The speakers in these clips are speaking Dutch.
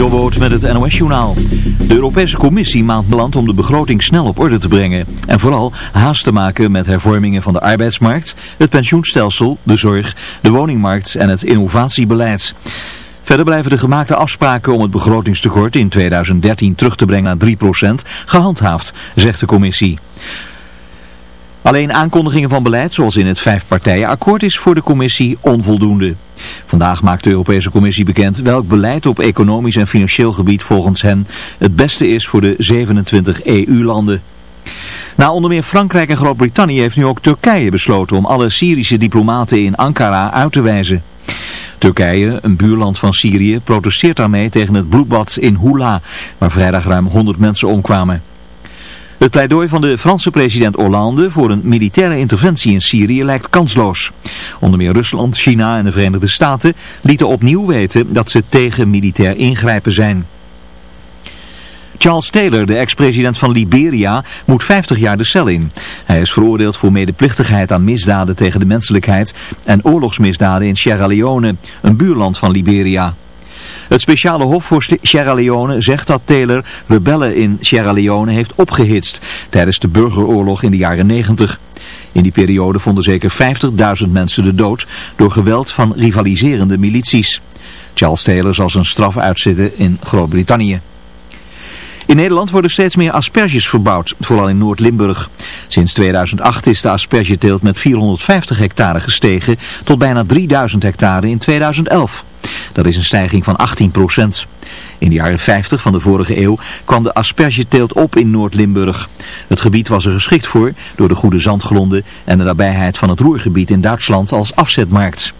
Jobboot met het NOS-journaal. De Europese Commissie maand beland om de begroting snel op orde te brengen. En vooral haast te maken met hervormingen van de arbeidsmarkt, het pensioenstelsel, de zorg, de woningmarkt en het innovatiebeleid. Verder blijven de gemaakte afspraken om het begrotingstekort in 2013 terug te brengen naar 3% gehandhaafd, zegt de commissie. Alleen aankondigingen van beleid, zoals in het vijfpartijenakkoord, is voor de commissie onvoldoende. Vandaag maakt de Europese Commissie bekend welk beleid op economisch en financieel gebied volgens hen het beste is voor de 27 EU-landen. Na onder meer Frankrijk en Groot-Brittannië heeft nu ook Turkije besloten om alle Syrische diplomaten in Ankara uit te wijzen. Turkije, een buurland van Syrië, protesteert daarmee tegen het bloedbad in Hula, waar vrijdag ruim 100 mensen omkwamen. Het pleidooi van de Franse president Hollande voor een militaire interventie in Syrië lijkt kansloos. Onder meer Rusland, China en de Verenigde Staten lieten opnieuw weten dat ze tegen militair ingrijpen zijn. Charles Taylor, de ex-president van Liberia, moet 50 jaar de cel in. Hij is veroordeeld voor medeplichtigheid aan misdaden tegen de menselijkheid en oorlogsmisdaden in Sierra Leone, een buurland van Liberia. Het speciale hof voor Sierra Leone zegt dat Taylor rebellen in Sierra Leone heeft opgehitst tijdens de burgeroorlog in de jaren 90. In die periode vonden zeker 50.000 mensen de dood door geweld van rivaliserende milities. Charles Taylor zal zijn straf uitzitten in Groot-Brittannië. In Nederland worden steeds meer asperges verbouwd, vooral in Noord-Limburg. Sinds 2008 is de aspergeteelt met 450 hectare gestegen tot bijna 3000 hectare in 2011. Dat is een stijging van 18 procent. In de jaren 50 van de vorige eeuw kwam de aspergeteelt op in Noord-Limburg. Het gebied was er geschikt voor door de goede zandgronden en de nabijheid van het roergebied in Duitsland als afzetmarkt.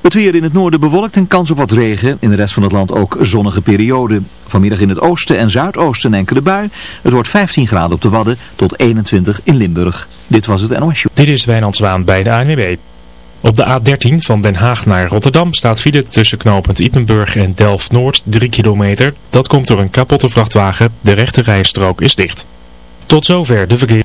Het weer in het noorden bewolkt en kans op wat regen. In de rest van het land ook zonnige periode. Vanmiddag in het oosten en zuidoosten enkele bui. Het wordt 15 graden op de Wadden tot 21 in Limburg. Dit was het NOS Dit is Wijnand Zwaan bij de ANWB. Op de A13 van Den Haag naar Rotterdam staat file tussen knooppunt Ippenburg en Delft-Noord 3 kilometer. Dat komt door een kapotte vrachtwagen. De rechte rijstrook is dicht. Tot zover de verkeer.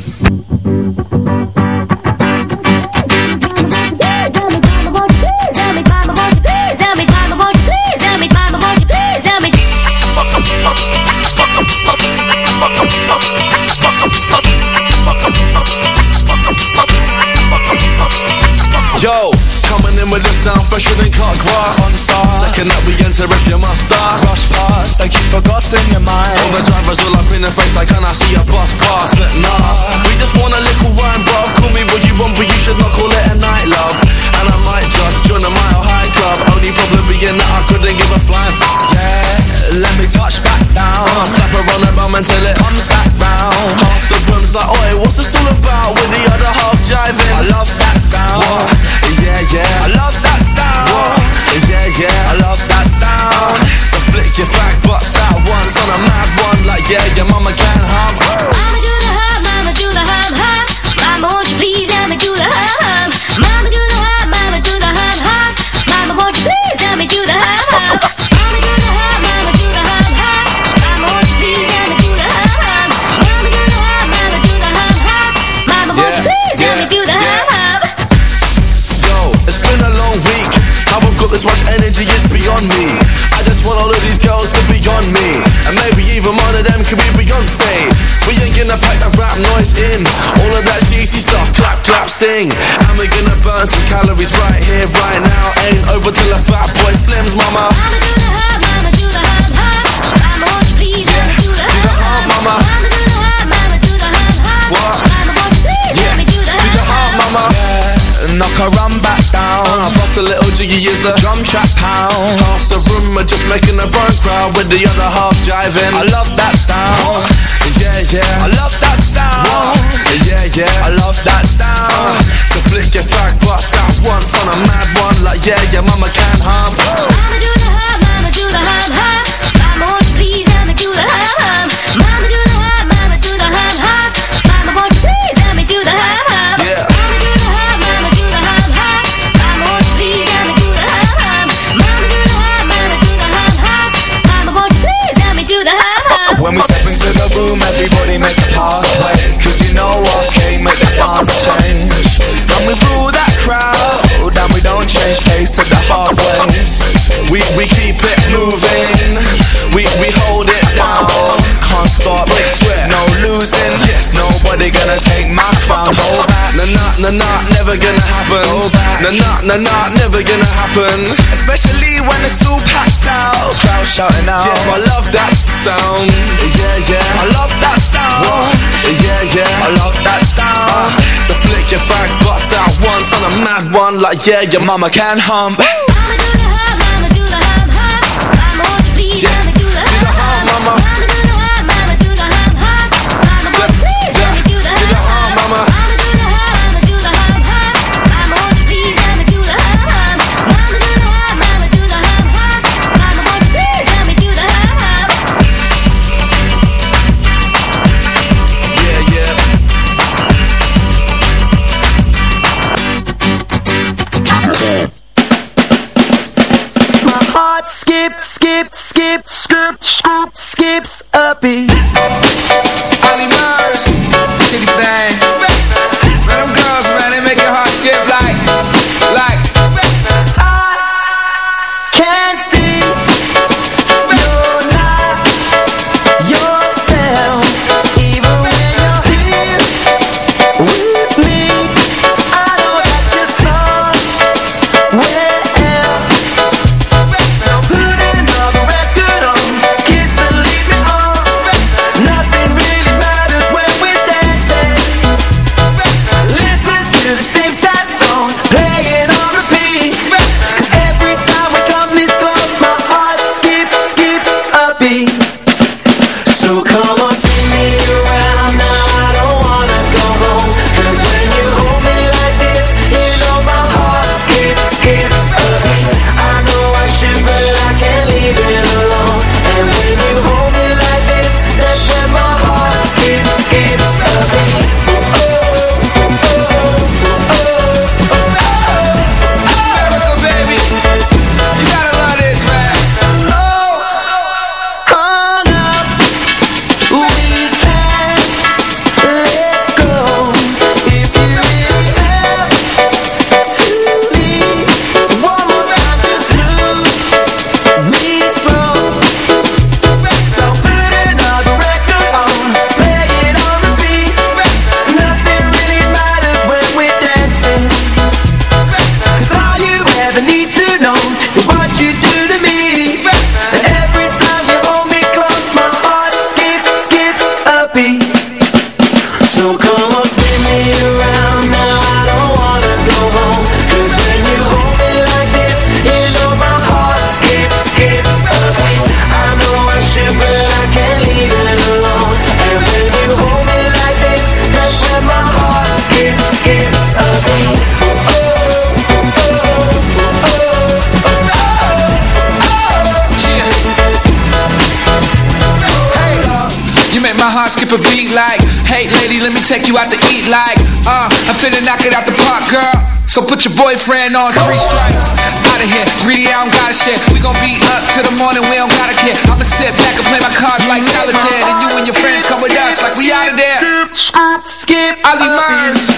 That we enter if you must start Rush past, like you forgot in your mind. All the drivers all up in the face like can I see a bus pass? But nah, we just want a little wine bruv. Call me what you want but you should not call it a night love And I might just join a mile high club. Only problem being that I couldn't give a flying fuck. Yeah, let me touch back down. I'll slap her on the bum until it Comes back round. Half the room's like, oi, what's this all about? With the other half jiving. I love that sound. What? Yeah, yeah. I love that sound Yeah, yeah, I love that sound. So flick your back butts out once on a mad one. Like yeah, your mama can hum oh. Mama do the hum, mama do the hum, hum Mama, won't you please of them be Beyonce. We ain't gonna pack that rap noise in. All of that cheesy stuff, clap, clap, sing. And we're gonna burn some calories right here, right now. Ain't over till a fat boy slims, mama. The hum, mama do the hum, hum. Mama, bust a is the Drum track pound. Half the room are just making a burn crowd with the other half jiving. I love that sound. Yeah, yeah. I love that sound. Yeah, yeah. I love that sound. So flick your fag bust out once on a mad one like yeah, your mama can't hum. Mama do the hum, mama do the hum, hum. At the halfway. We we keep it moving. We we hold it down. Can't stop, sweat. no losing. Yes. Nobody gonna take my crown. Hold back, Nah nah nah nah, never gonna happen. Go back. Nah nah nah nah, never gonna happen. especially when it's all packed out. Crowd shouting out. Yeah, I love that sound. Yeah yeah. I love that sound. Yeah yeah. I love that sound. Uh, so flick your fag bust out once on a mad one like yeah, your mama Mama can hump. Mama do the hum, mama do the hum, hum. Mama, won't you please Yeah. Skips, skips a beat. Take you out to eat like Uh, I'm finna knock it out the park, girl. So put your boyfriend on three strikes. Out of here, greedy, I don't got shit We gon' be up till the morning, we don't gotta care. I'ma sit back and play my cards like solitaire And you and your friends come with us like we out of there. Skip, skip, Ali Murs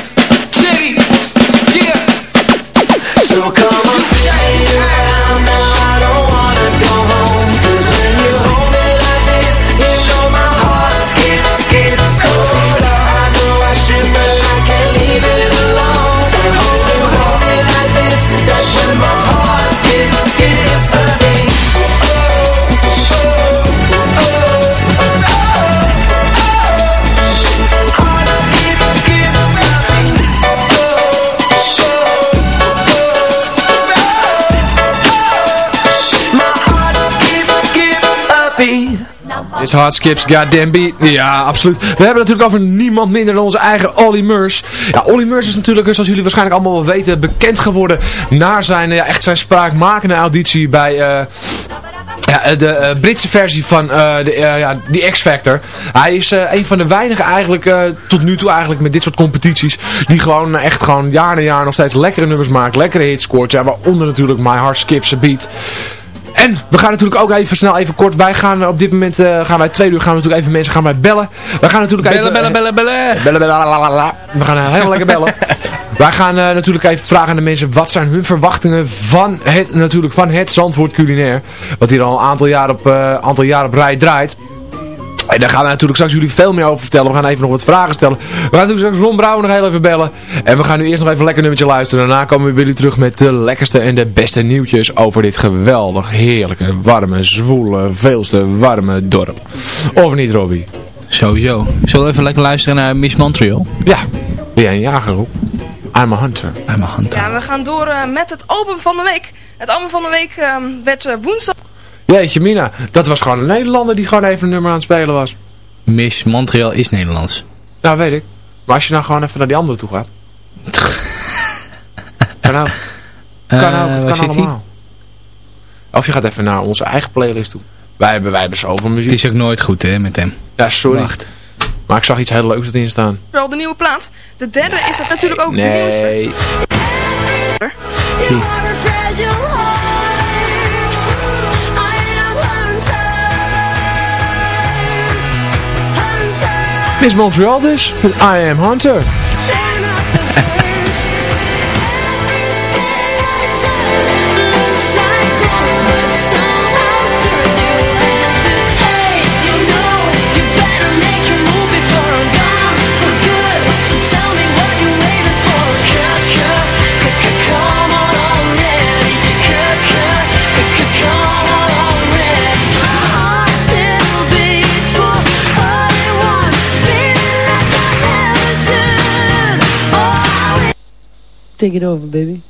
It's hard skips, goddamn beat. Ja, absoluut. We hebben het natuurlijk over niemand minder dan onze eigen Olly Murs. Ja, Olly Murs is natuurlijk, zoals jullie waarschijnlijk allemaal wel weten, bekend geworden naar zijn, ja, echt zijn spraakmakende auditie bij... eh, ja, de eh, Britse versie van eh, de, eh, ja, die X-Factor. Hij is eh, een van de weinigen eigenlijk eh, tot nu toe eigenlijk met dit soort competities. Die gewoon eh, echt gewoon jaar na jaar nog steeds lekkere nummers maakt. Lekkere hits scoort. Ja, waaronder natuurlijk My Heart Skips a Beat. En we gaan natuurlijk ook even snel, even kort. Wij gaan op dit moment, eh, gaan wij twee uur, gaan we natuurlijk even mensen gaan wij bellen. Wij gaan natuurlijk Bellen, even... bellen, bellen, bellen. Bellen, bellen, la, la. We gaan eh, helemaal lekker bellen. Wij gaan eh, natuurlijk even vragen aan de mensen, wat zijn hun verwachtingen van het, natuurlijk van het Zandvoort culinair. Wat hier al een aantal jaar op, eh, aantal jaar op rij draait. En daar gaan we natuurlijk straks jullie veel meer over vertellen. We gaan even nog wat vragen stellen. We gaan natuurlijk straks Ron Brouwer nog heel even bellen. En we gaan nu eerst nog even een lekker nummertje luisteren. Daarna komen we bij jullie terug met de lekkerste en de beste nieuwtjes over dit geweldig, heerlijke, warme, zwoele, veelste warme dorp. Of niet, Robbie? Sowieso. Zullen we even lekker luisteren naar Miss Montreal? Ja. Ben jij een jager ook? I'm a hunter. I'm a hunter. Ja, we gaan door eh, met het album van de week. Het album van de week ehm, werd eh, woensdag... Jeetje Mina, dat was gewoon een Nederlander die gewoon even een nummer aan het spelen was. Miss Montreal is Nederlands. Nou, weet ik. Maar als je nou gewoon even naar die andere toe gaat. kan. Kan Eh, het kan zit hij? allemaal. Of je gaat even naar onze eigen playlist toe. Wij hebben, wij hebben zoveel muziek. Het is ook nooit goed hè, met hem. Ja, sorry. Wacht. Maar ik zag iets heel leuks erin staan. Wel de nieuwe plaat. De derde is het natuurlijk ook de nieuwste. Nee. Miss Montreal dus. I Am Hunter. Take it over, baby.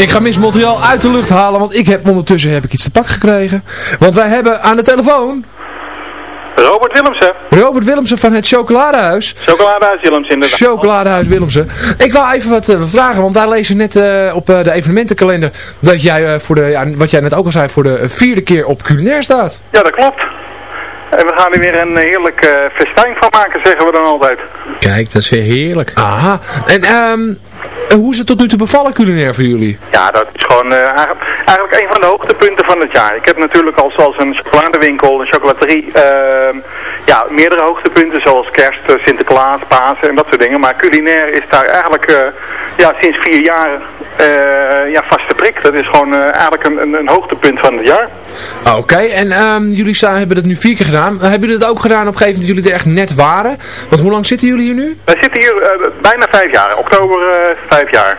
Ik ga Miss Montreal uit de lucht halen, want ik heb ondertussen heb ik iets te pak gekregen. Want wij hebben aan de telefoon Robert Willemsen. Robert Willemsen van het Chocoladehuis. Chocoladehuis Willemsen inderdaad. Chocoladehuis Willemsen. Ik wou even wat eh, vragen, want wij lezen net eh, op eh, de evenementenkalender dat jij eh, voor de, ja, wat jij net ook al zei, voor de vierde keer op culinair staat. Ja, dat klopt. En we gaan er weer een heerlijk festijn van maken, zeggen we dan altijd. Kijk, dat is weer heerlijk. Aha. En ehm, eh, hoe is het tot nu toe bevallen culinair voor jullie? Ja, dat is gewoon eh, eigenlijk, een van de hoogtepunten van het jaar. Ik heb natuurlijk al zoals een chocoladewinkel, een chocolaterie, ehm, ja, meerdere hoogtepunten zoals kerst, eh, Sinterklaas, Pasen en dat soort dingen. Maar culinair is daar eigenlijk eh, ja, sinds vier jaar eh, ja, vaste prik. Dat is gewoon eigenlijk een, een, een hoogtepunt van het jaar. Ah, Oké, en ehm, jullie staan, hebben dat nu vier keer gedaan. Hebben jullie het ook gedaan op een gegeven moment dat jullie er echt net waren? Want hoe lang zitten jullie hier nu? Wij zitten hier bijna vijf jaar, oktober vijf jaar.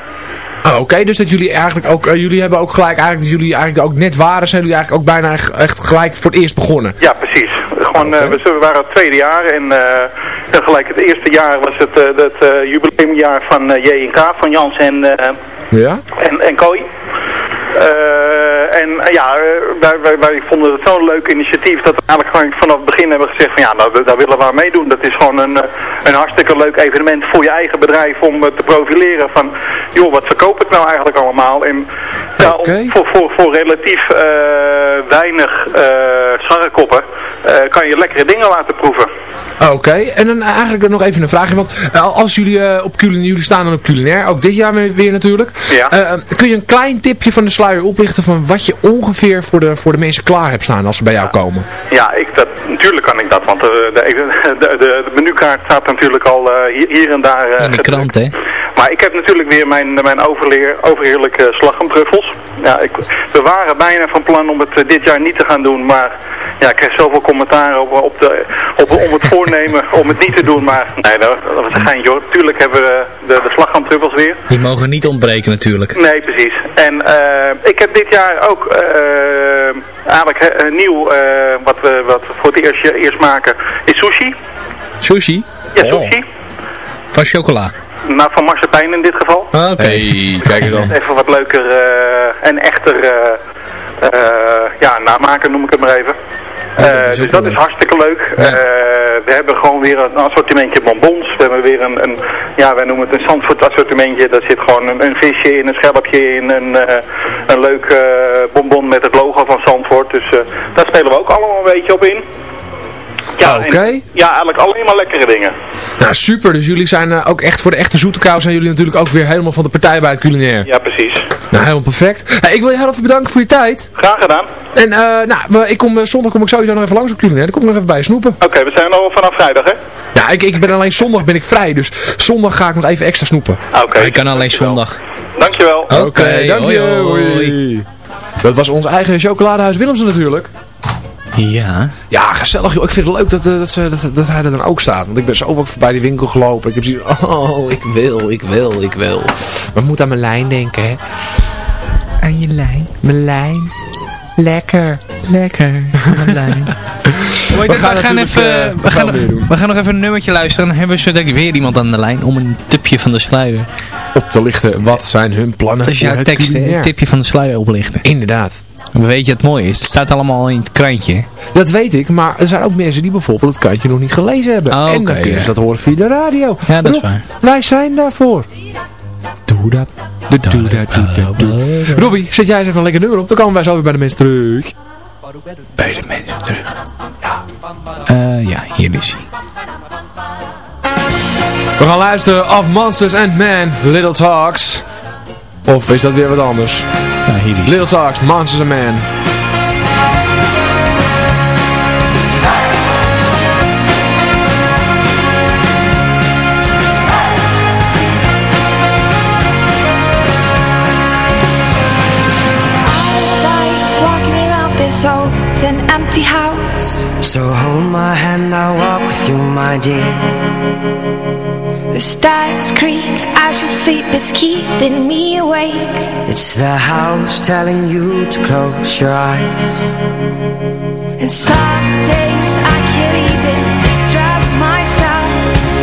Ah, Oké, dus dat jullie eigenlijk ook, jullie hebben ook gelijk eigenlijk dat jullie eigenlijk ook net waren, zijn jullie eigenlijk ook bijna echt gelijk voor het eerst begonnen. Ja, precies. Gewoon, eh, we, waren het tweede jaar en eh, tegelijk het eerste jaar was het, het eh, jubileumjaar van J&K, van Jans en, Ja? en, en Kooi. En eh, ja, eh, wij, wij, wij vonden het zo'n leuk initiatief dat we eigenlijk gewoon vanaf het begin hebben gezegd van ja, nou, daar willen we aan meedoen. Dat is gewoon een, eh, een hartstikke leuk evenement voor je eigen bedrijf om te profileren van, joh, wat verkoopt het nou eigenlijk allemaal? En ja, om- voor, voor, voor relatief weinig eh scharrekoppen kan je lekkere dingen laten proeven. Ah, Oké, en dan eigenlijk nog even een vraagje, want als jullie op culinair, jullie staan dan op culinair, ook dit jaar weer natuurlijk. Ja. Kun je een klein tipje van de sluier oplichten van wat je ongeveer voor de, voor de mensen klaar hebt staan als ze bij jou komen? Ja, ik, dat, natuurlijk kan ik dat, want eh, de, de, de, de menukaart staat natuurlijk al eh, hier, hier en daar. eh, In de krant, hè? Maar ik heb natuurlijk weer mijn, mijn overleer, overheerlijke slagroomtruffels. Ja, ik, we waren bijna van plan om het dit jaar niet te gaan doen, maar ja, ik kreeg zoveel commentaar op, op, de, op, om het voornemen om het niet te doen. Maar nee, dat, dat was een geintje hoor. Tuurlijk hebben we de, de slagroomtruffels weer. Die mogen niet ontbreken natuurlijk. Nee, precies. En eh, ik heb dit jaar ook eh, eigenlijk nieuw, eh, wat, we, wat we voor het eerst, eerst maken, is sushi. Sushi? Ja, sushi. Van chocola. Nou, van marsepein in dit geval. Ah, Oké. kijk eens dan. Even wat leuker eh, en echter eh, eh, ja, namaken noem ik het maar even. Eh, dus dat is hartstikke leuk. Eh, we hebben gewoon weer een assortimentje bonbons. We hebben weer een, een ja, wij noemen het een Zandvoort assortimentje. Daar zit gewoon een, een visje in, een schelpje in, een, eh, een leuk bonbon met het logo van Zandvoort. Dus daar spelen we ook allemaal een beetje op in. Ja, Oké. ja, eigenlijk alleen maar lekkere dingen. Nou super, dus jullie zijn eh, ook echt voor de echte zoete kou zijn jullie natuurlijk ook weer helemaal van de partij bij het culinair. Ja, precies. Nou, helemaal perfect. Hey, ik wil je heel even bedanken voor je tijd. Graag gedaan. En eh, nou, ik kom, eh, zondag kom ik sowieso nog even langs op culinair. Dan kom ik nog even bij je snoepen. Oké, we zijn al vanaf vrijdag, hè? Ja, ik, ik ben alleen zondag ben ik vrij, dus zondag ga ik nog even extra snoepen. Oké. Ik kan alleen zondag. Dankjewel. Oké, dank je. hoi, hoi. Hoi. Dat was ons eigen chocoladehuis Willemsen natuurlijk. Ja. Ja, gezellig joh. Ik vind het leuk dat, eh, dat, ze, dat, dat hij er dan ook staat. Want ik ben zo vaak voorbij die winkel gelopen. Ik heb zoiets oh, ik wil, ik wil, ik wil. Maar ik moet aan mijn lijn denken, hè. Aan je lijn. Mijn lijn. Lekker. Lekker. Mijn lijn. We we, gaan gaan even, eh, we, gaan, doen. we gaan nog even een nummertje luisteren. Dan hebben we zo direct weer iemand aan de lijn om een tipje van de sluier. Op te lichten, wat zijn hun plannen Dat is jouw tekst? Een tipje van de sluier oplichten. Inderdaad. Weet je wat mooi is? Het staat allemaal in het krantje. Dat weet ik, maar er zijn ook mensen die bijvoorbeeld het kantje nog niet gelezen hebben. Oh, en dan oké, kunnen ze ja. dat horen via de radio. Ja, dat is waar. Wij zijn daarvoor. Doe dat. Doe dat, doe dat, doe dat. Robbie, zet jij eens even een lekker nummer op. Dan komen wij zo weer bij de mensen terug. Bij de mensen terug. Ja. Eh, ja, hier is hij. We gaan luisteren of Monsters and Men, Little Talks. Of is dat weer wat anders? Little Talks, Monsters and Men. like walking around this old and empty house. So hold my hand, I'll walk with you, my dear. The stars creak you sleep, it's keeping me awake. It's the house telling you to close your eyes. And some days I can't even trust myself.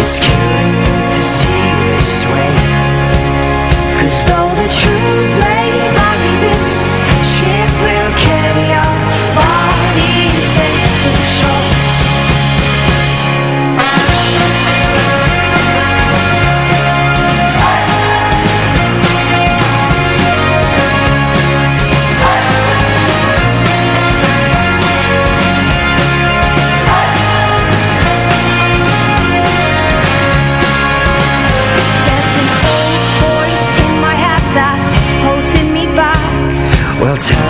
It's killing me to see you this way. Cause though the truth may vary, this Well, tell.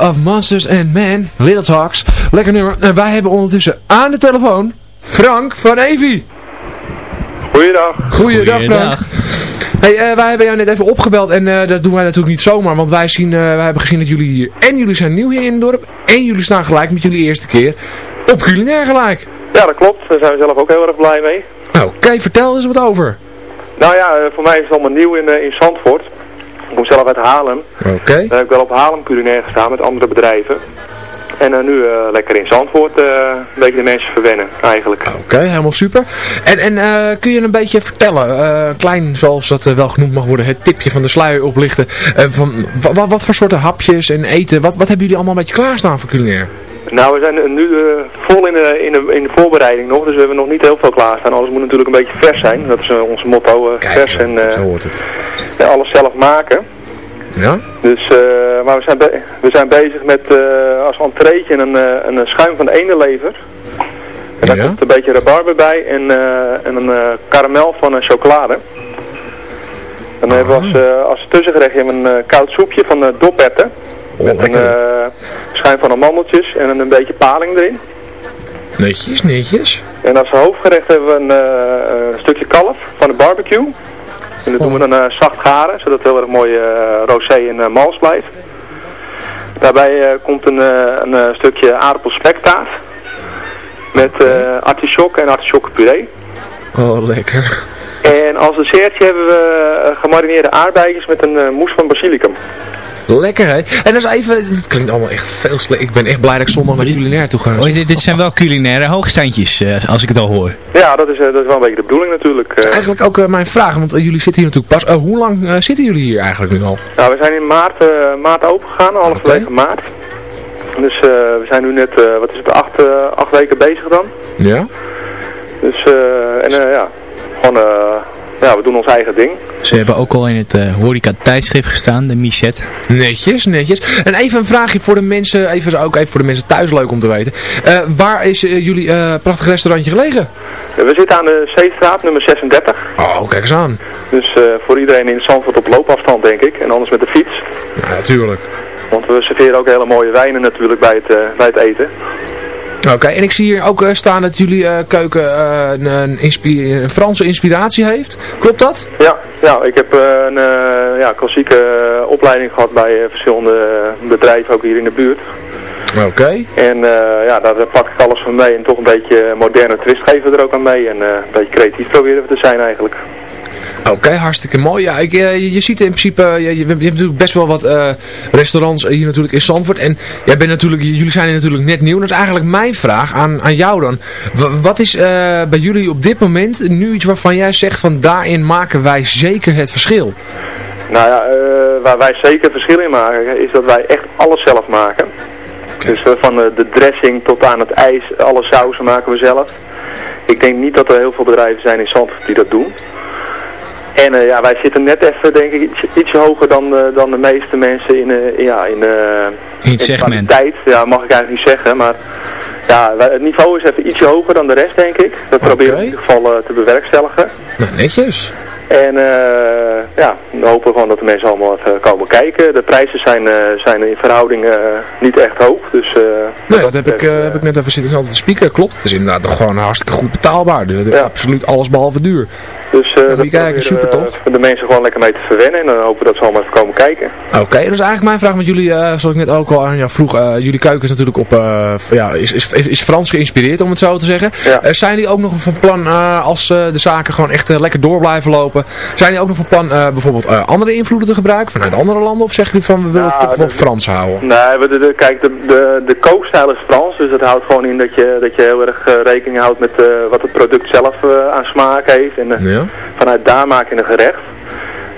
Of Monsters and Men, Little Talks. Lekker nummer. En wij hebben ondertussen aan de telefoon Frank van Evi. Goeiedag. Goeiedag Frank. Hey, eh, wij hebben jou net even opgebeld en eh, dat doen wij natuurlijk niet zomaar, want wij, zien, eh, wij hebben gezien dat jullie hier, en jullie zijn nieuw hier in het dorp, en jullie staan gelijk met jullie eerste keer op culinair gelijk. Ja, dat klopt. Daar zijn we zelf ook heel erg blij mee. Nou, Oké, vertel eens wat over. Nou ja, eh, voor mij is het allemaal nieuw in, eh, in Zandvoort. Ik kom zelf uit Haarlem. Oké. Daar heb ik wel op Haarlem culinair gestaan met andere bedrijven. En eh, nu eh, lekker in Zandvoort eh, een beetje de mensen verwennen, eigenlijk. Oké, helemaal super. En, en kun je een beetje vertellen, klein zoals dat wel genoemd mag worden, het tipje van de sluier oplichten, van wa- wa- wat voor soorten hapjes en eten, wat, wat hebben jullie allemaal een beetje klaarstaan voor culinair? Nou, we zijn eh, nu eh, vol in de, in, de, in de voorbereiding nog, dus we hebben nog niet heel veel klaarstaan. Alles moet natuurlijk een beetje vers zijn. Dat is eh, ons motto, eh, vers en eh, Zo hoort het. ja, alles zelf maken. Ja? Dus, eh, maar we zijn, we zijn bezig met eh, als entreetje een, eh, een schuim van de ene lever. En daar Ja? komt een beetje rabarber bij en, eh, en een eh, karamel van eh, chocolade. Dan hebben we als, eh, als tussengerecht een eh, koud soepje van eh doperten. Met een eh, schuim van amandeltjes en een, beetje paling erin. Netjes, netjes. En als hoofdgerecht hebben we een, eh, een stukje kalf van de barbecue. En dat doen we dan eh, zacht garen, zodat het heel erg mooi eh, rosé en mals blijft. Daarbij komt een, een stukje aardappelspektaart. Met artichok en artichokkenpuree. Oh, lekker. En als dessertje hebben we gemarineerde aardbeidjes met een moes van basilicum. Lekker hè. En dat is even, het klinkt allemaal echt veel slecht. Ik ben echt blij dat ik zondag naar culinair toe ga. Oh, dit, dit zijn wel culinaire hoogstandjes, eh, als ik het al hoor. Ja, dat is, eh, dat is wel een beetje de bedoeling natuurlijk. eh. Eigenlijk ook mijn vraag, want jullie zitten hier natuurlijk pas. Eh, hoe lang zitten jullie hier eigenlijk nu al? Nou, we zijn in maart, eh, maart open gegaan, halverwege maart. Dus eh, we zijn nu net, eh, wat is het, acht, eh, acht weken bezig dan. Ja? Dus, eh, en eh, ja, gewoon eh, ja, we doen ons eigen ding. Ze hebben ook al in het eh, horeca tijdschrift gestaan, de Michet. Netjes, netjes. En even een vraagje voor de mensen, even, ook even voor de mensen thuis leuk om te weten. Eh, waar is eh, jullie eh, prachtig restaurantje gelegen? We zitten aan de Zeestraat, nummer 36. Oh, kijk eens aan. Dus eh, voor iedereen in Zandvoort op loopafstand, denk ik. En anders met de fiets. Ja, natuurlijk. Want we serveren ook hele mooie wijnen natuurlijk bij het, bij het eten. Oké, en ik zie hier ook eh, staan dat jullie eh, keuken eh, een, een, een Franse inspiratie heeft. Klopt dat? Ja, ja ik heb een ja, klassieke opleiding gehad bij verschillende bedrijven, ook hier in de buurt. Oké. En ja, daar pak ik alles van mee en toch een beetje moderne twist geven we er ook aan mee. En een beetje creatief proberen we te zijn eigenlijk. Oké, hartstikke mooi. Ja, ik, eh, je, je ziet in principe, eh, je, je, je hebt natuurlijk best wel wat eh, restaurants hier natuurlijk in Zandvoort. En jij bent natuurlijk, jullie zijn hier natuurlijk net nieuw. Dat is eigenlijk mijn vraag aan, aan jou dan. Wa- wat is bij jullie op dit moment nu iets waarvan jij zegt van daarin maken wij zeker het verschil? Nou ja, waar wij zeker verschil in maken is dat wij echt alles zelf maken. Dus van de, dressing tot aan het ijs, alle sauzen maken we zelf. Ik denk niet dat er heel veel bedrijven zijn in Zandvoort die dat doen. En eh, ja, wij zitten net even, denk ik, iets, ietsje hoger dan, eh, dan de meeste mensen in, eh, ja, in, eh, In het segment. kwaliteit. Ja, mag ik eigenlijk niet zeggen, maar ja, wij- het niveau is even ietsje hoger dan de rest, denk ik. Dat proberen we in ieder geval eh, te bewerkstelligen. Nou, netjes. En eh, ja, we hopen gewoon dat de mensen allemaal even komen kijken. De prijzen zijn, eh, zijn in verhouding eh, niet echt hoog. Dus, eh, Nee, dat heb ik, eh, heb ik net even zitten te spieken. Klopt, het is inderdaad gewoon hartstikke goed betaalbaar. Dus het is absoluut alles behalve duur. Dus dat kijken, super tof. eh, de mensen gewoon lekker mee te verwennen. En dan hopen we dat ze allemaal even komen kijken. Oké, dat is eigenlijk mijn vraag met jullie, eh, zoals ik net ook al aan jou vroeg, eh, jullie keuken is natuurlijk op, eh, ja, is, is, is Frans geïnspireerd om het zo te zeggen. Zijn jullie ook nog van plan, als de zaken gewoon echt lekker door blijven lopen, zijn jullie ook nog van plan bijvoorbeeld andere invloeden te gebruiken vanuit andere landen? Of zeggen jullie van, we willen het toch wel Frans houden? Nee, we, de, de- kijk, de, de, de kookstijl is Frans. Dus dat houdt gewoon in dat je, dat je heel erg rekening houdt met wat het product zelf aan smaak heeft. En eh, Vanuit daar maak je een gerecht.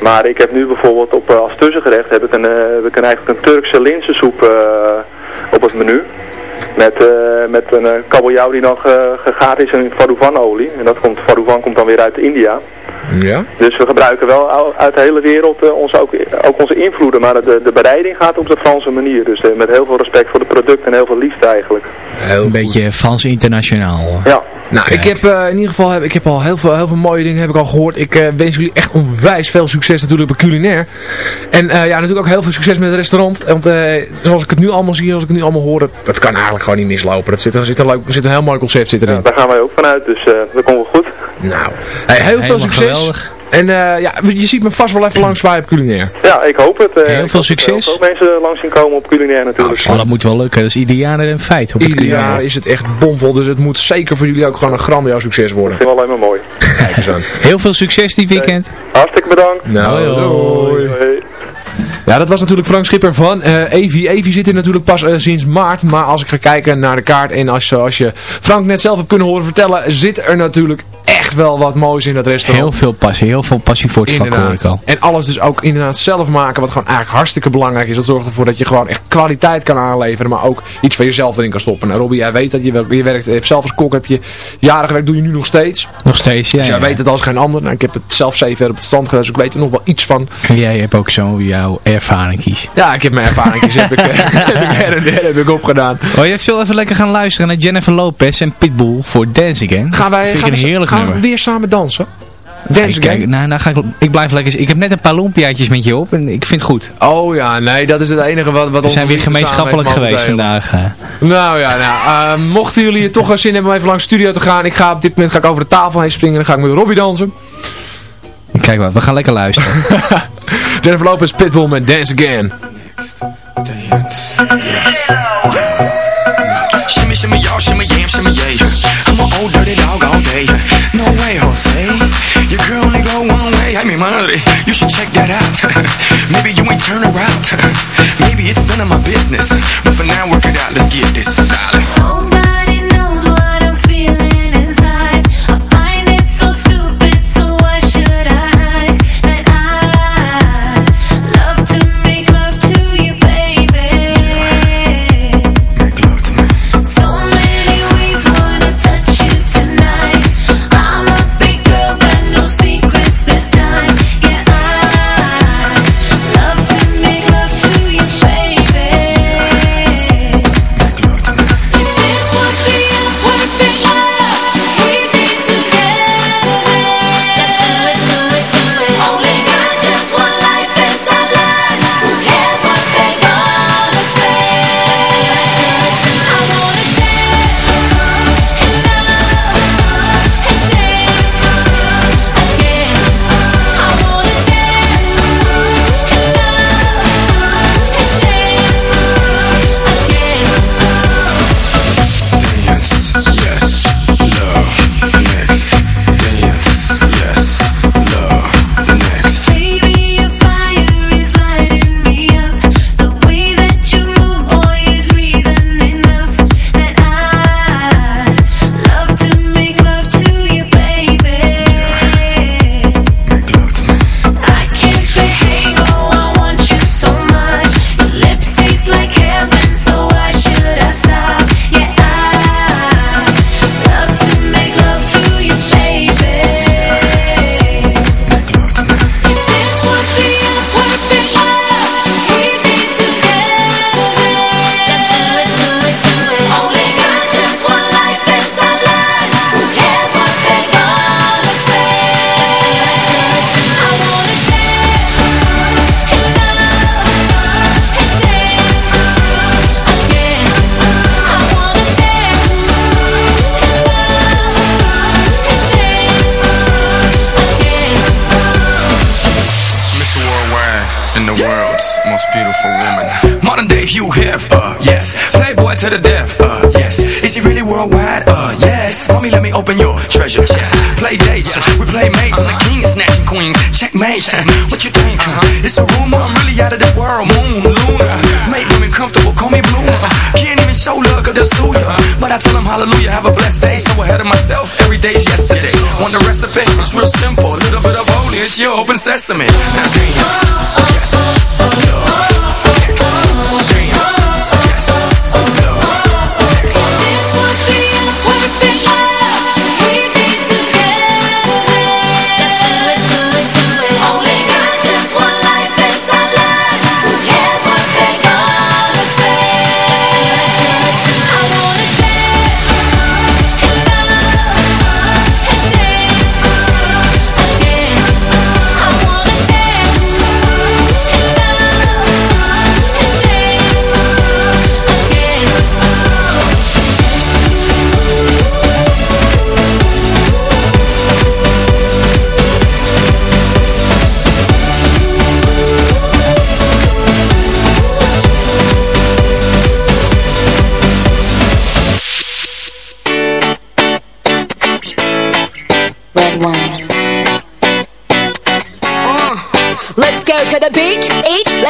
Maar ik heb nu bijvoorbeeld op, eh, als tussengerecht eh, heb ik een, eigenlijk een Turkse linzensoep eh, op het menu. Met, met een kabeljauw die nog eh, gegaard is in Varouvan olie. En dat komt, Varouvan komt dan weer uit India. Ja? Dus we gebruiken wel uit de hele wereld eh, onze, ook, ook onze invloeden. Maar de, de bereiding gaat op de Franse manier. Dus eh, met heel veel respect voor de producten en heel veel liefde eigenlijk. een beetje Frans internationaal. Ja. Nou, ik heb eh, in ieder geval heb, ik heb al heel veel, heel veel mooie dingen heb ik al gehoord. Ik eh, wens jullie echt onwijs veel succes natuurlijk bij culinair. En eh, ja, natuurlijk ook heel veel succes met het restaurant. Want eh, zoals ik het nu allemaal zie, zoals ik het nu allemaal hoor, dat, dat kan eigenlijk gewoon niet mislopen. Dat zit, er zit, een, leuk, zit een heel mooi concept zit erin. Daar gaan wij ook vanuit, dus eh, dat komt wel goed. Nou, hey, heel veel succes. Geweldig. En eh, ja, je ziet me vast wel even langs zwaaien op culinair. Ja, ik hoop het. eh, Heel ik veel hoop dat er succes. Ook mensen langs zien komen op culinair natuurlijk. Oh, dat moet wel lukken. Dat is ieder jaar een feit op het Ieder culinair. jaar is het echt bomvol, dus het moet zeker voor jullie ook gewoon een grandioos succes worden. Ik vind het alleen maar mooi. Kijk eens aan. Heel veel succes die weekend. Hartstikke bedankt. Nou, doei. Hoi. Ja, dat was natuurlijk Frank Schipper van eh Evi. Evi zit hier natuurlijk pas sinds maart. Maar als ik ga kijken naar de kaart en als, als je Frank net zelf hebt kunnen horen vertellen, zit er natuurlijk echt wel wat moois in dat restaurant. Heel veel passie. Heel veel passie voor het vak hoor ik al. En alles dus ook inderdaad zelf maken, wat gewoon eigenlijk hartstikke belangrijk is. Dat zorgt ervoor dat je gewoon echt kwaliteit kan aanleveren, maar ook iets van jezelf erin kan stoppen. Nou Robbie, jij weet dat je, je werkt, je hebt zelf als kok, heb je jaren gewerkt, doe je nu nog steeds. Nog steeds, ja. dus jij ja. weet het als geen ander. Nou, ik heb het zelf zeven jaar op het stand gedaan, dus ik weet er nog wel iets van. En Jij hebt ook zo jouw ervaring kies. Ja, ik heb mijn ervaringjes heb ik, heb ik en heb ik opgedaan. Oh, jij zullen even lekker gaan luisteren naar Jennifer Lopez en Pitbull voor Dance Again. Gaan wij dat vind gaan ik een heerlijk gaan we weer samen dansen? Dance Kijk, nou, nou ga ik, ik blijf lekker. Ik heb net een paar lumpiaatjes met je op en ik vind het goed. Oh ja, nee, dat is het enige wat, wat We ons zijn weer gemeenschappelijk geweest vandaag. Nou ja, nou, eh, mochten jullie toch wel zin hebben om even langs de studio te gaan. Ik ga op dit moment ga ik over de tafel heen springen en dan ga ik met Robbie dansen. Kijk wat, we gaan lekker luisteren. Jennifer Lopez, Pitbull met Dance Again. Shimmy, shimmy, y'all, shimmy, yam, shimmy, yeah. I'm old dirty dog all day. No way, Jose. Your girl only go one way. I mean, money. You should check that out. Maybe you ain't turn around. Maybe it's none of my business. But for now, work it out. Let's get this, darling. Hugh Hef, uh, yes. Playboy to the death, uh, yes. Is he really worldwide? Uh, yes. Mommy, let me open your treasure chest. Play dates, we play mates. The king is snatching queens. Checkmate, what you think? It's a rumor, I'm really out of this world. Moon, Luna, make women comfortable, call me Bloomer. Can't even show love, cause they'll sue ya. But I tell them hallelujah, have a blessed day. So ahead of myself, every day's yesterday. Want the recipe? It's real simple. Little bit of holy, it's your open sesame. Now dance, yes. Love,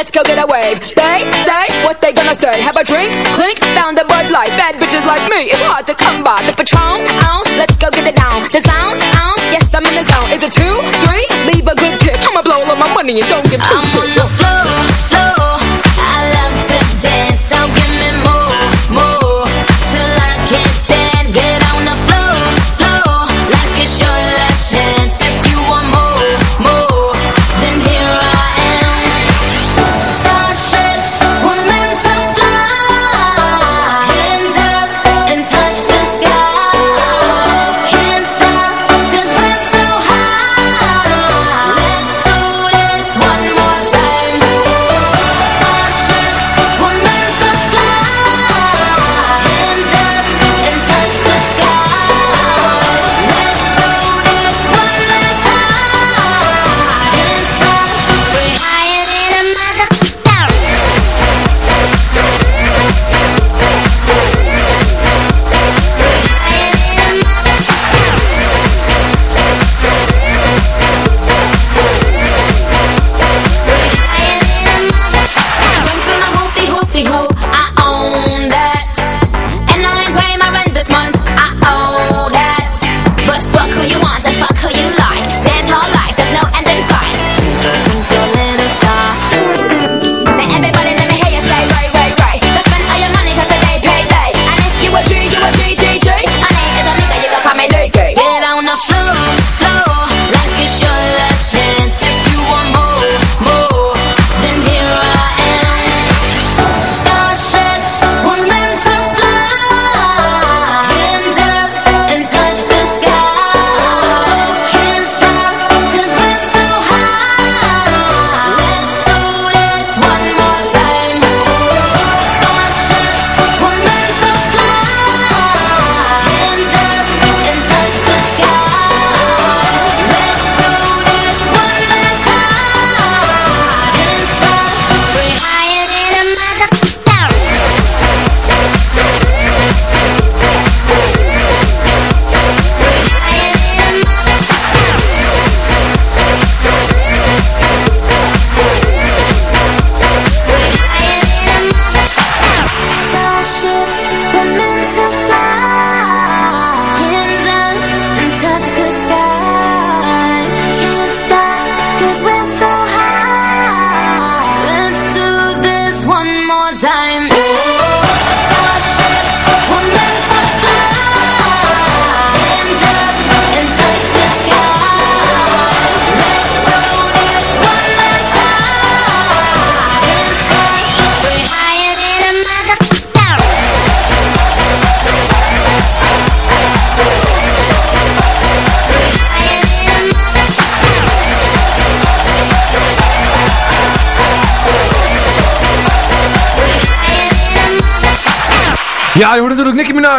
let's go get a wave. They say what they gonna say. Have a drink, clink, found a Bud Light. Bad bitches like me, it's hard to come by. The Patron, on, let's go get it down. The sound, on, yes I'm in the zone. Is it two, three? Leave a good tip. I'ma blow all my money and don't give two I'm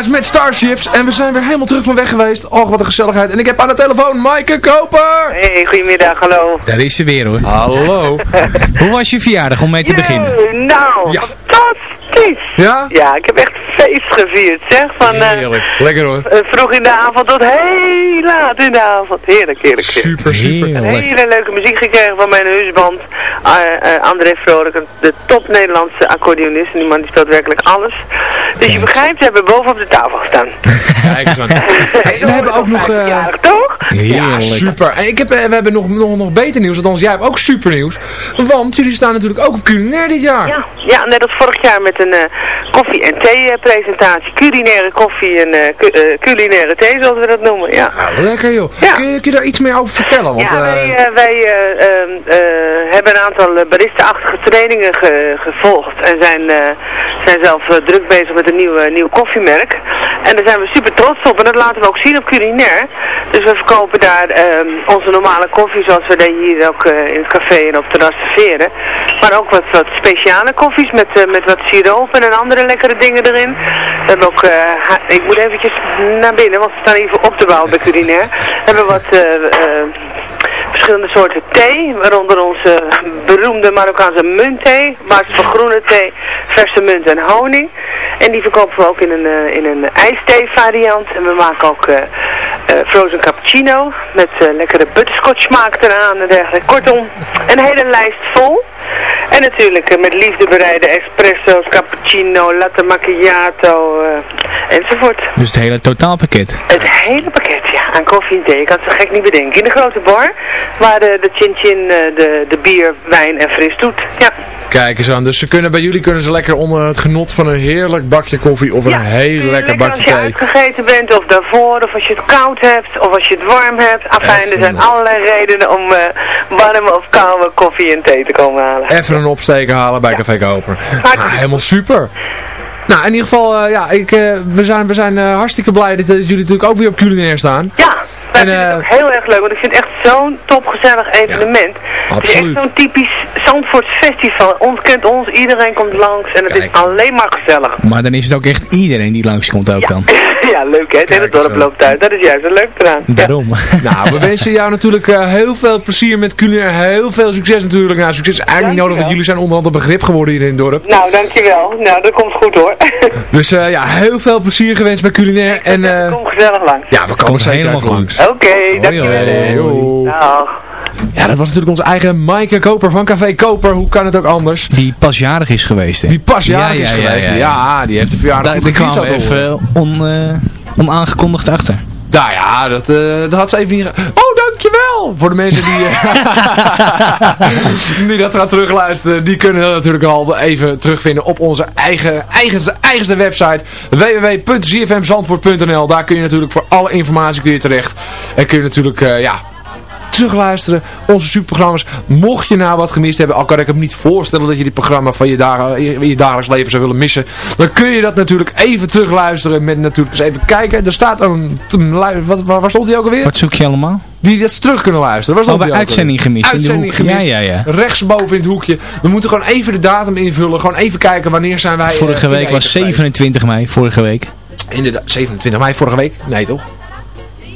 met Starships. En we zijn weer helemaal terug van weg geweest. Och, wat een gezelligheid. En ik heb aan de telefoon Maaike Koper. Hey, goedemiddag, hallo. Daar is ze weer hoor. Hallo. Hoe was je verjaardag om mee te beginnen? Nou, fantastisch. Ja? Ja, ik heb echt feest gevierd, zeg. Van, eh, Heerlijk. Lekker hoor. eh, vroeg in de avond tot heel laat in de avond. Heerlijk, heerlijk. Super, super. Een hele leuke muziek gekregen van mijn huisband. eh, eh, André Vrolijk, de top Nederlandse accordeonist. En die man die speelt werkelijk alles. Dus je begrijpt, we hebben boven op de tafel gestaan. Kijk we hebben ook nog... eh, Ja, super. En ik heb, eh, we hebben nog, nog, nog beter nieuws, althans jij hebt ook super nieuws. Want jullie staan natuurlijk ook op culinair dit jaar. Ja, ja, net als vorig jaar met een eh, koffie- en thee-presentatie. Culinaire koffie en eh, cu- culinaire thee, zoals we dat noemen. Ja. Nou, lekker joh. Kun, je, kun je daar iets meer over vertellen? Want, ja, eh, wij, wij eh, ehm, eh, hebben een aantal barista-achtige trainingen ge- gevolgd en zijn, eh, zijn zelf druk bezig met een nieuw, nieuw koffiemerk. En daar zijn we super trots op en dat laten we ook zien op culinair. Dus we verkopen daar ehm, onze normale koffie zoals we hier ook eh, in het café en op het terras serveren. Maar ook wat, wat speciale koffies met, eh, met wat siropen en andere lekkere dingen erin. We hebben ook, eh, ik moet eventjes naar binnen, want we staan even op te bouwen bij culinair. We hebben wat verschillende soorten thee, waaronder onze beroemde Marokkaanse muntthee, basis van groene thee, verse munt en honing. En die verkopen we ook in een, eh, in een ijsthee variant. En we maken ook eh, eh, frozen cappuccino met lekkere butterscotch smaak eraan en dergelijke. Kortom, een hele lijst vol. En natuurlijk eh, met liefde bereide espresso's, cappuccino, latte macchiato eh, enzovoort. Dus het hele totaalpakket. Het hele pakket, ja, aan koffie en thee. Ik had het zo gek niet bedenken. In de grote bar, waar de, de chin chin eh, de, de bier, wijn en fris doet. Ja. Kijk eens aan. Dus ze kunnen, bij jullie kunnen ze lekker onder het genot van een heerlijk bakje koffie of een heel lekker bakje als je thee. uitgegeten bent, of daarvoor, of als je het koud hebt, of als je het warm hebt. Afijn, er zijn allerlei redenen om eh, warme of koude koffie en thee te komen halen. Even een opsteken halen bij Café Koper. Nou, helemaal super. Nou, in ieder geval, eh, ja, ik, eh, we zijn, we zijn eh, hartstikke blij dat, dat jullie natuurlijk ook weer op culinair staan. Ja, dat En, vind ik eh, ook heel erg leuk, want ik vind het echt zo'n topgezellig evenement. Het is echt zo'n typisch Zandvoorts festival. Ons kent ons, iedereen komt langs en het is alleen maar gezellig. Maar dan is het ook echt iedereen die langskomt ook dan. ja, leuk hè, het hele dorp loopt uit. Dat is juist het leuk eraan. Daarom. Nou, we wensen jou natuurlijk eh, heel veel plezier met culinair. Heel veel succes natuurlijk. Nou, succes is eigenlijk niet nodig, want jullie zijn onderhand een begrip geworden hier in het dorp. Nou, dankjewel. Nou, dat komt goed hoor. Dus eh, ja, heel veel plezier gewenst bij culinair. En, eh, Kom gezellig langs. ja, we komen zeker helemaal even goed. langs. Oké, dankjewel. Dag. Ja, dat was natuurlijk onze eigen Maaike Koper van Café Koper. Hoe kan het ook anders? Die pas jarig is geweest, hè? Die pas jarig is geweest. Ja, die heeft de verjaardag Daar, goed horen. even on, eh, onaangekondigd achter. Nou ja, dat, eh, dat had ze even niet... Oh, dankjewel! Voor de mensen die, eh, die dat gaan terugluisteren, die kunnen dat natuurlijk al even terugvinden op onze eigen, eigenste, eigenste website www.zfmzandvoort.nl Daar kun je natuurlijk voor alle informatie kun je terecht. En kun je natuurlijk, eh, ja, terugluisteren. Onze superprogramma's. Mocht je nou wat gemist hebben, al kan ik hem niet voorstellen dat je dit programma van je, in je dagelijks leven zou willen missen. Dan kun je dat natuurlijk even terugluisteren. Met natuurlijk eens even kijken. Er staat een, wat, waar, stond die ook alweer? Wat zoek je allemaal? Die dat ze terug kunnen luisteren. Stond Oh, bij die ook uitzending gemist in de Uitzending gemist. Ja, ja, ja. Rechtsboven in het hoekje. We moeten gewoon even de datum invullen. Gewoon even kijken wanneer zijn wij... eh, Vorige de week was eten geweest. 27 mei, vorige week. Inderdaad, 27 mei vorige week? Nee toch?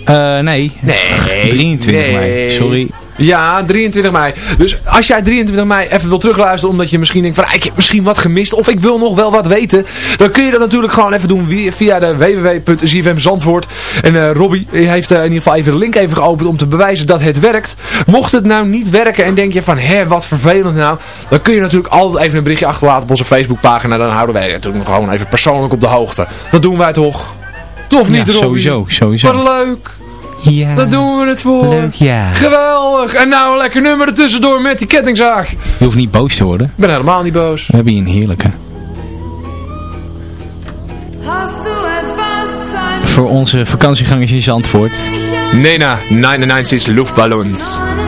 Eh, nee. Nee. 23 mei, sorry. Ja, 23 mei. Dus als jij 23 mei even wil terugluisteren omdat je misschien denkt van "Ah, ik heb misschien wat gemist of ik wil nog wel wat weten. Dan kun je dat natuurlijk gewoon even doen via- de www.zfmzandvoort. En eh Robbie heeft eh, in ieder geval even de link even geopend om te bewijzen dat het werkt. Mocht het nou niet werken en denk je van hé wat vervelend nou. Dan kun je natuurlijk altijd even een berichtje achterlaten op onze Facebookpagina. Dan houden wij natuurlijk nog gewoon even persoonlijk op de hoogte. Dat doen wij toch? Tof niet Ja, Robbie? sowieso, sowieso. Wat leuk. Ja. Daar doen we het voor. Leuk, ja. Geweldig. En nou een lekker nummer ertussendoor met die kettingzaag. Ik Je hoeft niet boos te worden. ben helemaal niet boos. We hebben hier een heerlijke. Voor onze vakantiegangers in Zandvoort. Nena, 99 Luftballons. Luftballons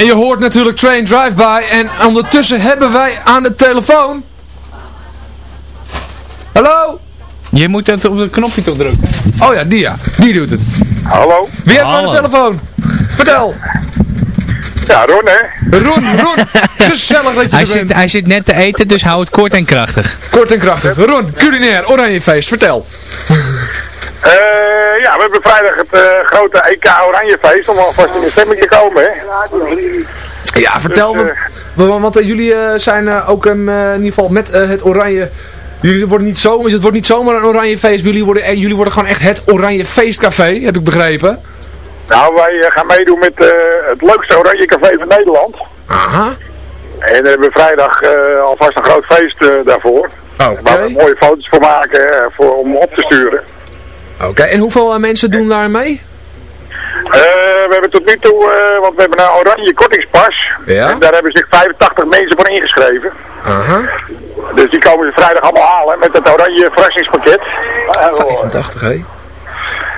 En je hoort natuurlijk Train Drive-By. En ondertussen hebben wij aan de telefoon... Hallo? Je moet het op de knopje toch drukken. Oh ja, die ja. Die doet het. Hallo? Wie hebben we aan de telefoon? Vertel. Ja, Ron hè? Ron, Ron. Gezellig dat je Hij er zit, bent. hij zit net te eten, dus hou het kort en krachtig. Kort en krachtig. Ron, culinair, Oranjefeest. Vertel. Eh, ja, we hebben vrijdag het eh, grote EK Oranjefeest. Om alvast in de stemming te komen hè? Ja, vertel Dus, me. Want, want, eh, jullie eh, zijn eh, ook eh, in ieder geval met eh, het oranje... Jullie worden niet zo, het wordt niet zomaar een oranje feest. Jullie worden, eh, jullie worden gewoon echt het oranje feestcafé, heb ik begrepen. Nou, wij eh, gaan meedoen met eh, het leukste Oranje Café van Nederland. Aha. En we hebben vrijdag eh, alvast een groot feest eh, daarvoor. Waar we mooie foto's voor maken eh, voor, om op te sturen. Oké, en hoeveel eh, mensen doen daar mee? Eh, we hebben tot nu toe, eh, want we hebben een oranje kortingspas. Ja. En daar hebben zich 85 mensen voor ingeschreven. Aha. Dus die komen ze vrijdag allemaal halen met het oranje verrassingspakket. 85, hé.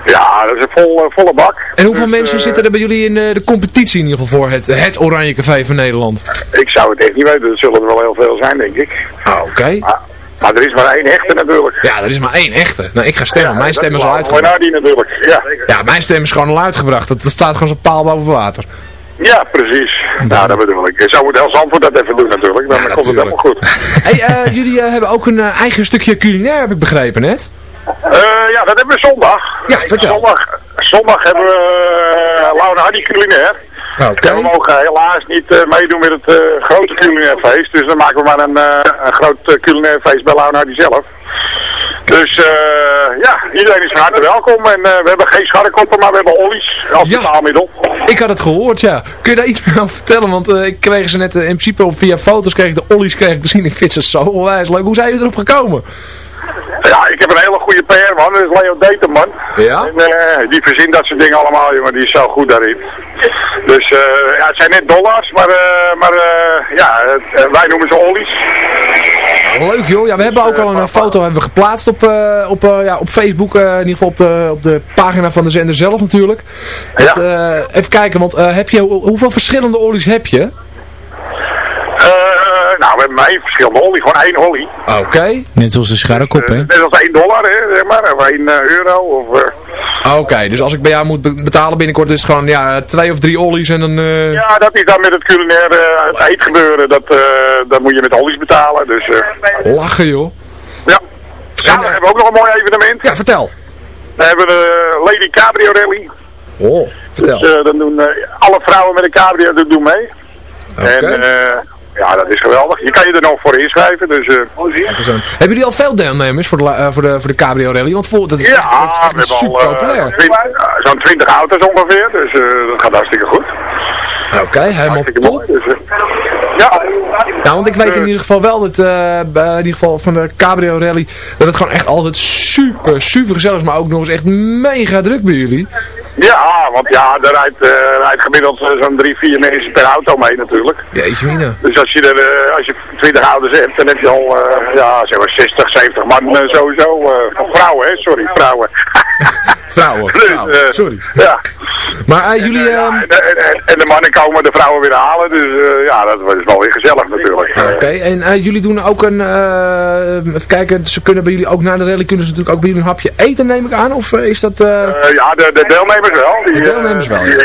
Ja, dat is een vol, volle bak. En hoeveel Dus, mensen zitten er bij jullie in de competitie in ieder geval voor het, het Oranje Café van Nederland? Ik zou het echt niet weten, er zullen er wel heel veel zijn, denk ik. Ah, oké. Maar, maar er is maar één echte natuurlijk. Ja, er is maar één echte. Nou, ik ga stemmen. Mijn stem is al uitgebracht. Leonardi natuurlijk, ja. Ja, mijn stem is gewoon al uitgebracht. Dat, dat staat gewoon zo'n paal boven water. Ja, precies. Nou, dat bedoel ik. Zou het heel Zandvoort dat even doen natuurlijk, dan komt het helemaal goed. hey, eh, jullie eh, hebben ook een eh, eigen stukje culinair, heb ik begrepen net. Ja, dat hebben we zondag. Ja, vertel. Zondag, zondag hebben we Laura Hardy culinair. Oké. En we mogen helaas niet eh, meedoen met het eh, grote culinair feest. Dus dan maken we maar een, eh, een groot culinair feest bij Laura Hardy zelf. Dus ja, iedereen is van harte welkom. En we hebben geen scharrekoppen, maar we hebben ollies als betaalmiddel. Ik had het gehoord, ja. Kun je daar iets meer over vertellen? Want ik kreeg ze net in principe op, via foto's, kreeg ik de ollies kreeg ik te zien. Ik vind ze zo onwijs leuk. Hoe zijn jullie erop gekomen? Ja, ik heb een hele goede PR-man, dat is Leo Determan. Ja? En, eh, die verzint dat soort dingen allemaal, jongen, die is zo goed daarin. Dus eh, ja, het zijn net dollars, maar, eh, maar ja, wij noemen ze ollies. Leuk joh. Ja, we hebben ook al een foto hebben we geplaatst op, op, ja, op Facebook. in ieder geval op de, op de pagina van de zender zelf natuurlijk. Dat, even kijken, want heb je, hoe- hoeveel verschillende olies heb je? Eh, we hebben maar één verschillende olie, gewoon één olie. Oké. Net zoals de scharrekop, hè? Net als 1 dollar, hè, zeg maar, of 1 euro. Of, eh, Oké, dus als ik bij jou moet be- betalen binnenkort is het gewoon ja, twee of drie olies en dan... eh, ja, dat is dan met het culinaire eh, het eetgebeuren, dat, eh, dat moet je met olies betalen. Dus, eh, Lachen joh. ja. Ja, we hebben ook nog een mooi evenement. Ja, vertel. We hebben de Lady Cabrio Rally. Oh, vertel. Dus eh, dan doen eh, alle vrouwen met een cabrio doen, doen mee. En eh, ja, dat is geweldig. Je kan je er nog voor inschrijven. Dus, aan. Hebben jullie al veel deelnemers voor de, eh, voor de, voor de Cabrio Rally? Want voor, dat is ja, echt, dat is echt we super al eh, populair. zo'n 20 auto's ongeveer. Dus dat gaat hartstikke goed. Oké, helemaal Hartstikke top. mooi. Dus, ja. Ja, want ik weet in ieder geval wel dat, bij- in ieder geval van de Cabrio Rally, dat het gewoon echt altijd super, super gezellig is, maar ook nog eens echt mega druk bij jullie. Ja, want ja, er rijdt, eh, rijdt gemiddeld eh, zo'n drie, vier mensen per auto mee natuurlijk. Jeetje mina. Dus als je, er, eh, als je 20 auto's hebt, dan heb je al ja, zeg maar 60, 70 man sowieso. vrouwen, hè? Sorry, vrouwen. Vrouwen, Dus, vrouwen, sorry. Ja. Maar jullie... Ehm, en, en, de mannen komen de vrouwen weer halen, dus ja, dat is wel weer gezellig natuurlijk. Oké, en jullie doen ook een, even kijken, ze kunnen bij jullie ook na de rally, kunnen ze natuurlijk ook bij jullie een hapje eten neem ik aan, of is dat... ja, de, de deelnemers wel. Die, De deelnemers eh, wel, die,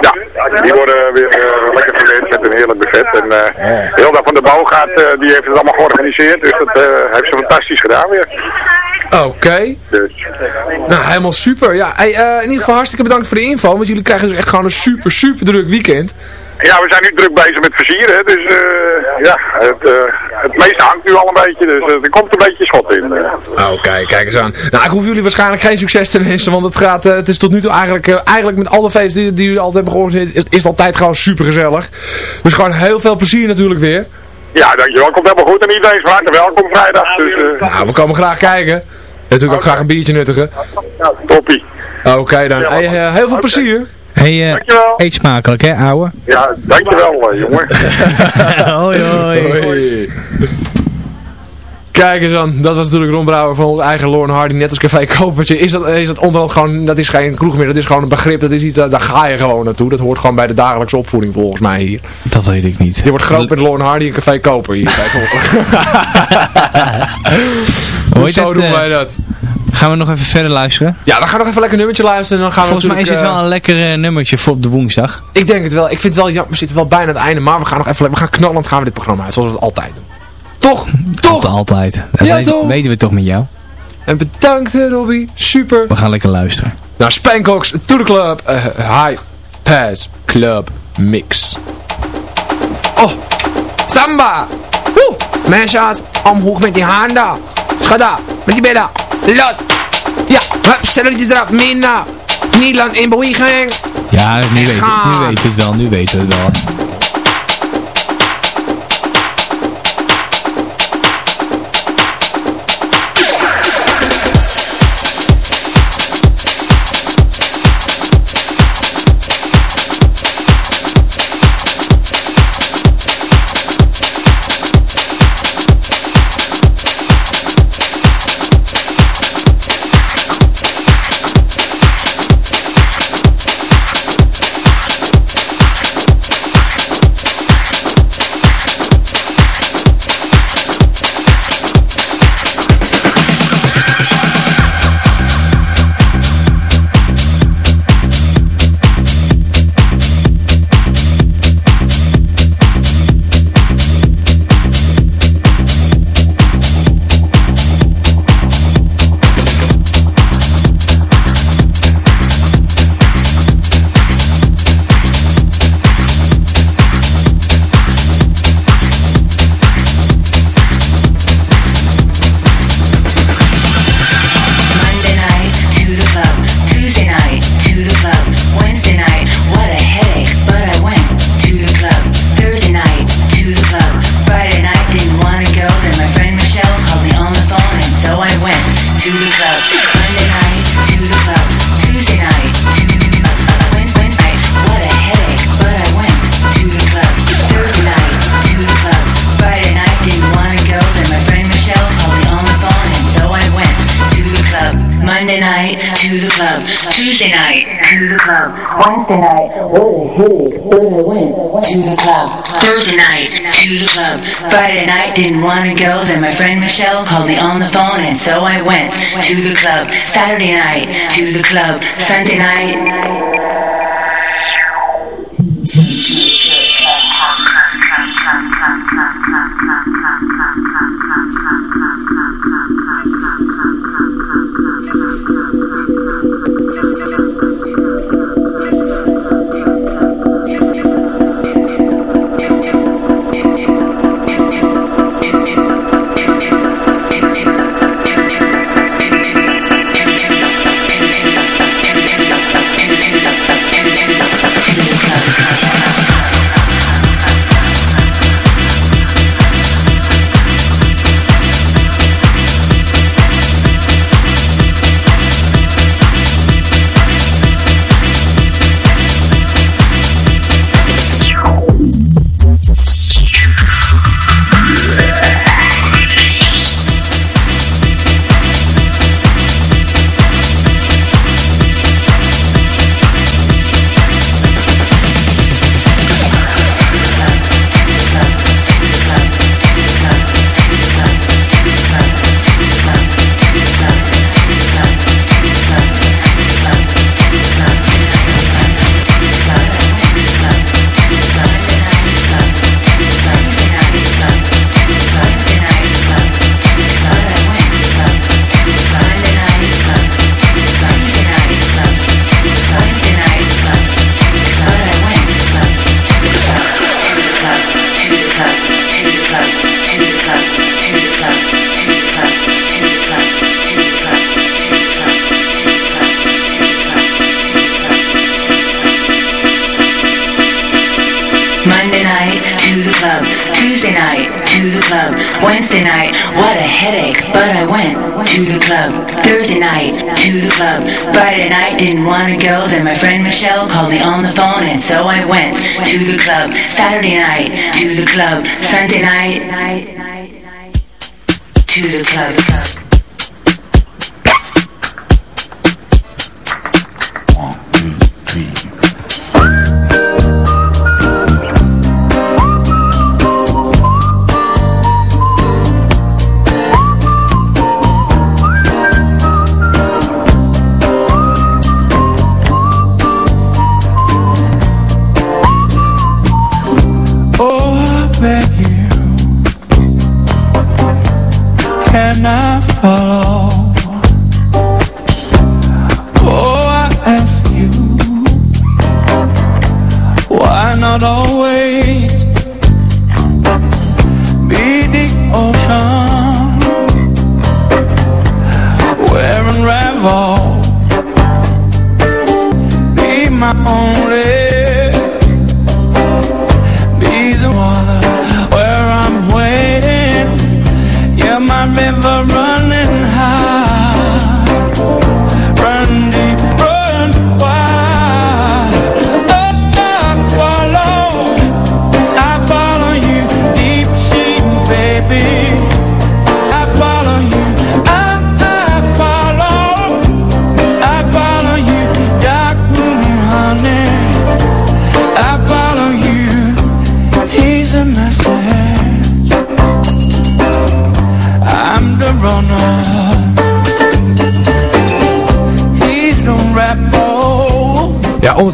ja, die worden weer eh, lekker verwend met een heerlijk buffet. En eh Hilda van der Boogaard, eh die heeft het allemaal georganiseerd, dus dat eh, heeft ze fantastisch gedaan weer. Oké. Dus, Nou, helemaal super. Ja, hey, eh, in ieder geval hartstikke bedankt voor de info, want jullie krijgen dus echt gewoon een super, super druk weekend. Ja, we zijn nu druk bezig met versieren, dus eh, ja, het, eh, het meeste hangt nu al een beetje, dus eh, er komt een beetje schot in. eh. Oké, kijk eens aan. Nou, ik hoef jullie waarschijnlijk geen succes te wensen, want het gaat, het is tot nu toe eigenlijk, eigenlijk met alle feesten die, die jullie altijd hebben georganiseerd, is, is het altijd gewoon super gezellig. Dus gewoon heel veel plezier natuurlijk weer. Ja, dankjewel, komt helemaal goed en iedereen is van welkom vrijdag. Dus, eh, Nou, we komen graag kijken. Natuurlijk ook graag een biertje nuttigen. toppie. Oké dan. Hey, heel veel plezier. Hey, Dankjewel. eet smakelijk, hè, ouwe? Ja, dankjewel eh, jongen. hoi, hoi. Hoi. Kijk eens aan, dat was natuurlijk Ron Brouwer van ons eigen Lorne Hardy, net als Café Kopertje. Is dat, is dat onderhand gewoon, dat is geen kroeg meer, dat is gewoon een begrip, dat is iets, daar daar ga je gewoon naartoe. Dat hoort gewoon bij de dagelijkse opvoeding volgens mij hier. Dat weet ik niet. Je wordt groot met Lorne Hardy en Café Koper hier. Dus zo doen eh, wij dat. Gaan we nog even verder luisteren? Ja, we gaan nog even lekker nummertje luisteren en dan gaan we Volgens mij is het wel een lekker eh, nummertje voor op de woensdag. eh, Ik denk het wel. Ik vind het wel jammer, we zitten wel bijna aan het einde, maar we gaan nog even, we gaan knallend gaan we dit programma uit, zoals we het altijd doen. Toch? Toch? Altijd. Dat Ja, weten, toch? weten we toch met jou. En bedankt hè, Robbie. Super. We gaan lekker luisteren. Nou, Spankox to the club. eh, high Pass Club Mix. Oh, samba. Woe. Mensen, omhoog met die handen. Schada, met die billen. Lot. Ja, hup, stelletjes eraf. Minna. Nederland in beweging. Ja, nu weten, nu weten we het wel, nu weten we het wel. To the club. Thursday night, to the club. Friday night, didn't want to go, then my friend Michelle called me on the phone, and so I went to the club. Saturday night, to the club. Sunday night.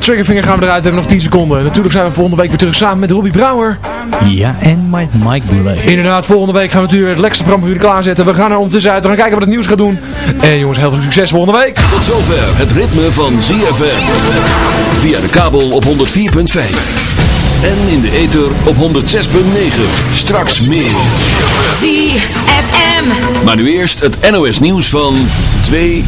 Triggervinger gaan we eruit. We hebben nog 10 seconden. Natuurlijk zijn we volgende week weer terug samen met Robbie Brouwer. Ja, en Mike, Mike Delay. Inderdaad, volgende week gaan we natuurlijk het lekkerste programma voor jullie klaarzetten. We gaan er ondertussen uit. We gaan kijken wat het nieuws gaat doen. En jongens, heel veel succes volgende week. Tot zover het ritme van ZFM. Via de kabel op 104.5. En in de ether op 106.9. Straks meer. ZFM. Maar nu eerst het NOS nieuws van 2 uur.